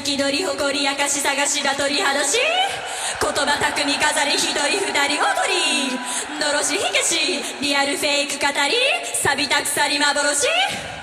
憤り誇り明かし探しが取り離し言葉巧み飾り一人二人踊りのろし火消しリアルフェイク語り錆びた鎖幻。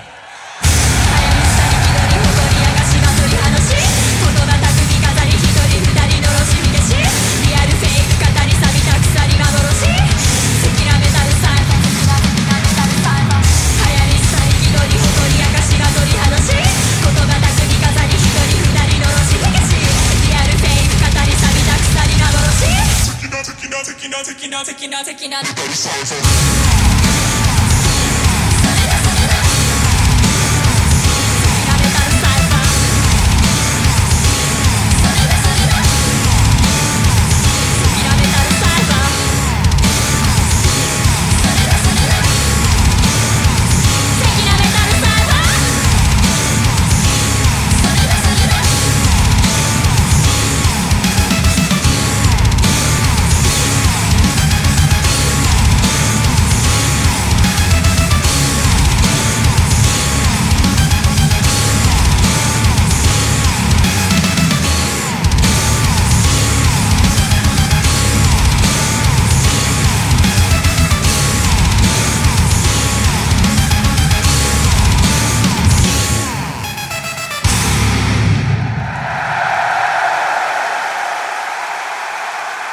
taking down, taking down, taking out